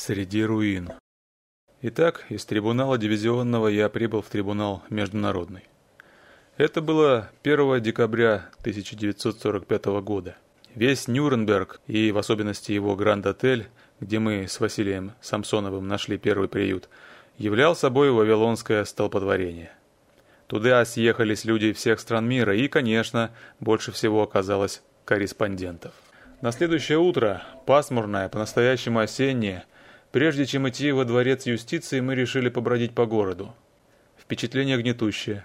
Среди руин. Итак, из трибунала дивизионного я прибыл в трибунал международный. Это было 1 декабря 1945 года. Весь Нюрнберг и в особенности его Гранд-отель, где мы с Василием Самсоновым нашли первый приют, являл собой вавилонское столпотворение. Туда съехались люди всех стран мира и, конечно, больше всего оказалось корреспондентов. На следующее утро, пасмурное, по-настоящему осеннее, Прежде чем идти во дворец юстиции, мы решили побродить по городу. Впечатление гнетущее.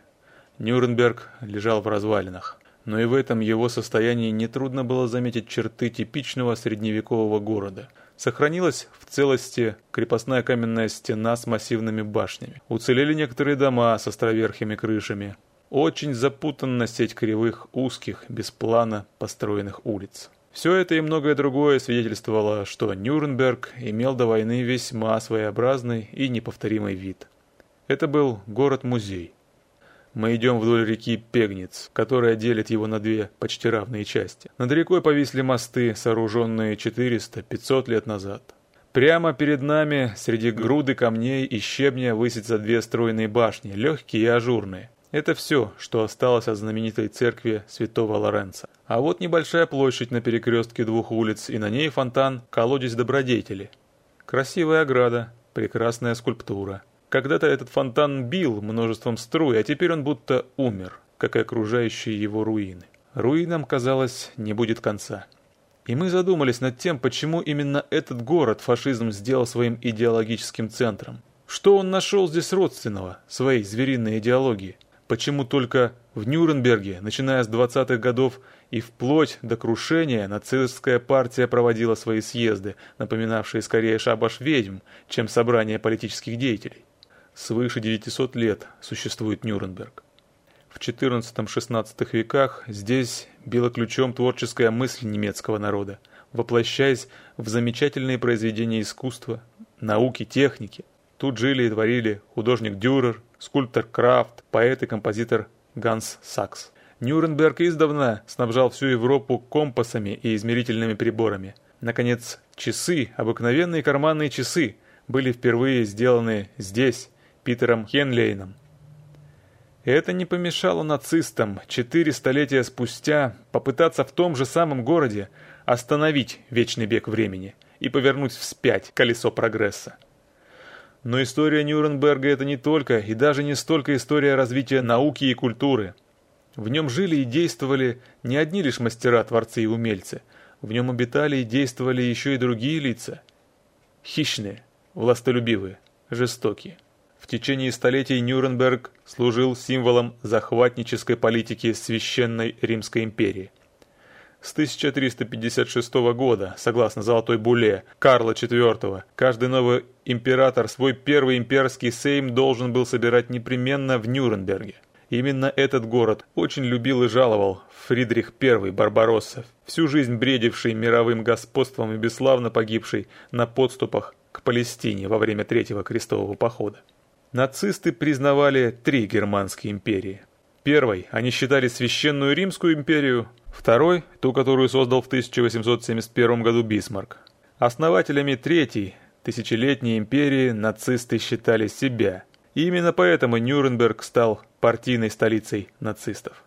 Нюрнберг лежал в развалинах. Но и в этом его состоянии нетрудно было заметить черты типичного средневекового города. Сохранилась в целости крепостная каменная стена с массивными башнями. Уцелели некоторые дома с островерхими крышами. Очень запутанна сеть кривых, узких, без плана построенных улиц. Все это и многое другое свидетельствовало, что Нюрнберг имел до войны весьма своеобразный и неповторимый вид. Это был город-музей. Мы идем вдоль реки Пегниц, которая делит его на две почти равные части. Над рекой повисли мосты, сооруженные 400-500 лет назад. Прямо перед нами, среди груды камней и щебня, высятся две стройные башни, легкие и ажурные. Это все, что осталось от знаменитой церкви святого Лоренца. А вот небольшая площадь на перекрестке двух улиц, и на ней фонтан «Колодец добродетели». Красивая ограда, прекрасная скульптура. Когда-то этот фонтан бил множеством струй, а теперь он будто умер, как и окружающие его руины. Руинам, казалось, не будет конца. И мы задумались над тем, почему именно этот город фашизм сделал своим идеологическим центром. Что он нашел здесь родственного, своей звериной идеологии? Почему только в Нюрнберге, начиная с 20-х годов и вплоть до крушения, нацистская партия проводила свои съезды, напоминавшие скорее шабаш ведьм, чем собрание политических деятелей? Свыше 900 лет существует Нюрнберг. В XIV-XVI веках здесь била ключом творческая мысль немецкого народа, воплощаясь в замечательные произведения искусства, науки, техники. Тут жили и творили художник Дюрер, скульптор Крафт, поэт и композитор Ганс Сакс. Нюрнберг издавна снабжал всю Европу компасами и измерительными приборами. Наконец, часы, обыкновенные карманные часы, были впервые сделаны здесь, Питером Хенлейном. Это не помешало нацистам четыре столетия спустя попытаться в том же самом городе остановить вечный бег времени и повернуть вспять колесо прогресса. Но история Нюрнберга это не только и даже не столько история развития науки и культуры. В нем жили и действовали не одни лишь мастера, творцы и умельцы. В нем обитали и действовали еще и другие лица. Хищные, властолюбивые, жестокие. В течение столетий Нюрнберг служил символом захватнической политики Священной Римской империи – с 1356 года, согласно Золотой Буле Карла IV, каждый новый император свой первый имперский сейм должен был собирать непременно в Нюрнберге. Именно этот город очень любил и жаловал Фридрих I Барбаросса, всю жизнь бредивший мировым господством и бесславно погибший на подступах к Палестине во время Третьего крестового похода. Нацисты признавали три германские империи. Первой они считали Священную Римскую империю, Второй – ту, которую создал в 1871 году Бисмарк. Основателями третьей, тысячелетней империи нацисты считали себя. И именно поэтому Нюрнберг стал партийной столицей нацистов.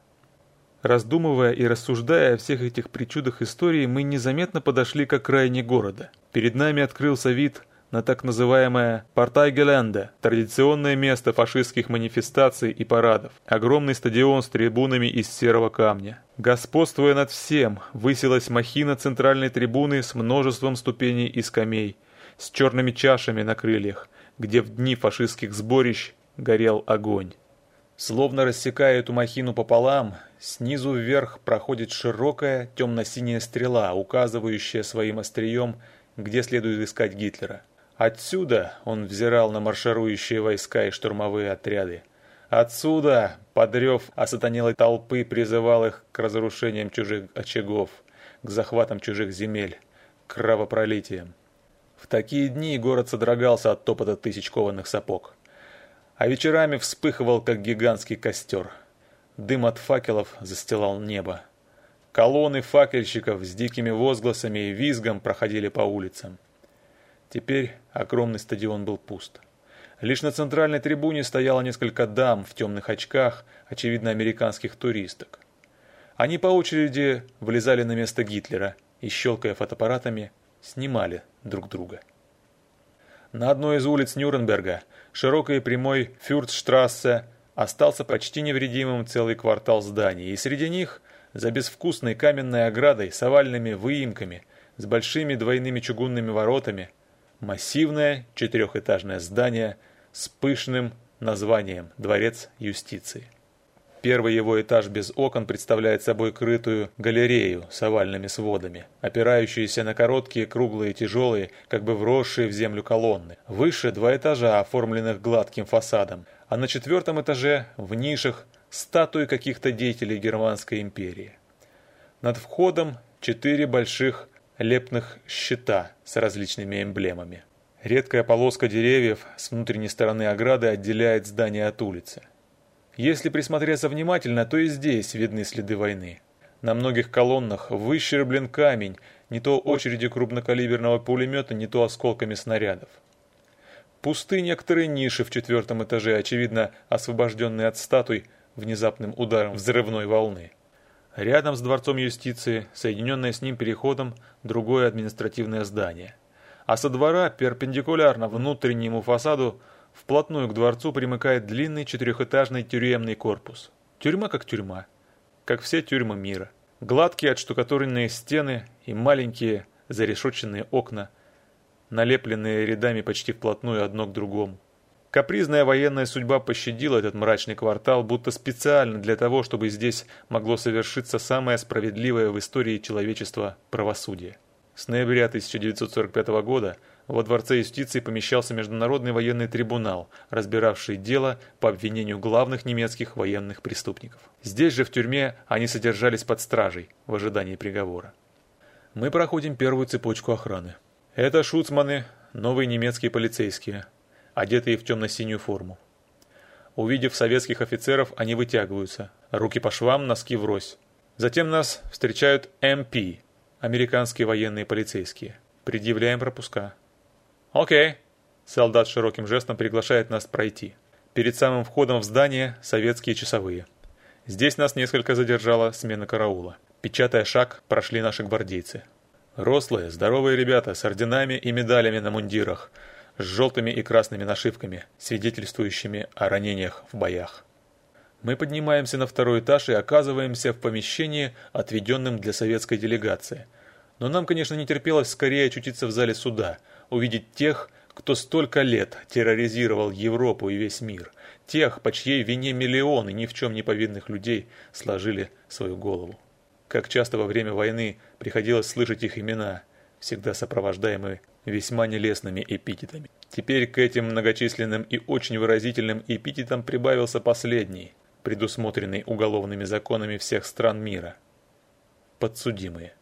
Раздумывая и рассуждая о всех этих причудах истории, мы незаметно подошли к окраине города. Перед нами открылся вид – на так называемое Партайгеленде, традиционное место фашистских манифестаций и парадов, огромный стадион с трибунами из серого камня. Господствуя над всем, высилась махина центральной трибуны с множеством ступеней и скамей, с черными чашами на крыльях, где в дни фашистских сборищ горел огонь. Словно рассекая эту махину пополам, снизу вверх проходит широкая темно-синяя стрела, указывающая своим острием, где следует искать Гитлера. Отсюда он взирал на марширующие войска и штурмовые отряды. Отсюда, подрев осатанелой толпы, призывал их к разрушениям чужих очагов, к захватам чужих земель, к кровопролитиям. В такие дни город содрогался от топота тысяч кованых сапог. А вечерами вспыхивал, как гигантский костер. Дым от факелов застилал небо. Колонны факельщиков с дикими возгласами и визгом проходили по улицам. Теперь огромный стадион был пуст. Лишь на центральной трибуне стояло несколько дам в темных очках, очевидно, американских туристок. Они по очереди влезали на место Гитлера и, щелкая фотоаппаратами, снимали друг друга. На одной из улиц Нюрнберга, широкой и прямой Фюртштрассе, остался почти невредимым целый квартал зданий, и среди них, за безвкусной каменной оградой с овальными выемками, с большими двойными чугунными воротами, массивное четырехэтажное здание с пышным названием «Дворец юстиции». Первый его этаж без окон представляет собой крытую галерею с овальными сводами, опирающиеся на короткие, круглые, тяжелые, как бы вросшие в землю колонны. Выше два этажа, оформленных гладким фасадом, а на четвертом этаже, в нишах, статуи каких-то деятелей Германской империи. Над входом четыре больших лепных щита с различными эмблемами. Редкая полоска деревьев с внутренней стороны ограды отделяет здание от улицы. Если присмотреться внимательно, то и здесь видны следы войны. На многих колоннах выщерблен камень, не то очередью крупнокалиберного пулемета, не то осколками снарядов. Пусты некоторые ниши в четвертом этаже, очевидно освобожденные от статуй внезапным ударом взрывной волны. Рядом с Дворцом юстиции, соединенное с ним переходом, другое административное здание. А со двора, перпендикулярно внутреннему фасаду, Вплотную к дворцу примыкает длинный четырехэтажный тюремный корпус. Тюрьма как тюрьма, как все тюрьмы мира. Гладкие отштукатуренные стены и маленькие зарешоченные окна, налепленные рядами почти вплотную одно к другому. Капризная военная судьба пощадила этот мрачный квартал, будто специально для того, чтобы здесь могло совершиться самое справедливое в истории человечества правосудие. С ноября 1945 года во Дворце юстиции помещался Международный военный трибунал, разбиравший дело по обвинению главных немецких военных преступников. Здесь же в тюрьме они содержались под стражей в ожидании приговора. Мы проходим первую цепочку охраны. Это шуцманы, новые немецкие полицейские, одетые в темно-синюю форму. Увидев советских офицеров, они вытягиваются, руки по швам, носки врозь. Затем нас встречают МП, американские военные полицейские. Предъявляем пропуска. «Окей». Солдат широким жестом приглашает нас пройти. Перед самым входом в здание советские часовые. Здесь нас несколько задержала смена караула. Печатая шаг, прошли наши гвардейцы. Рослые, здоровые ребята с орденами и медалями на мундирах, с желтыми и красными нашивками, свидетельствующими о ранениях в боях. Мы поднимаемся на второй этаж и оказываемся в помещении, отведенном для советской делегации. Но нам, конечно, не терпелось скорее очутиться в зале суда – увидеть тех, кто столько лет терроризировал Европу и весь мир, тех, по чьей вине миллионы ни в чем не повинных людей сложили свою голову. Как часто во время войны приходилось слышать их имена, всегда сопровождаемые весьма нелестными эпитетами. Теперь к этим многочисленным и очень выразительным эпитетам прибавился последний, предусмотренный уголовными законами всех стран мира – подсудимые.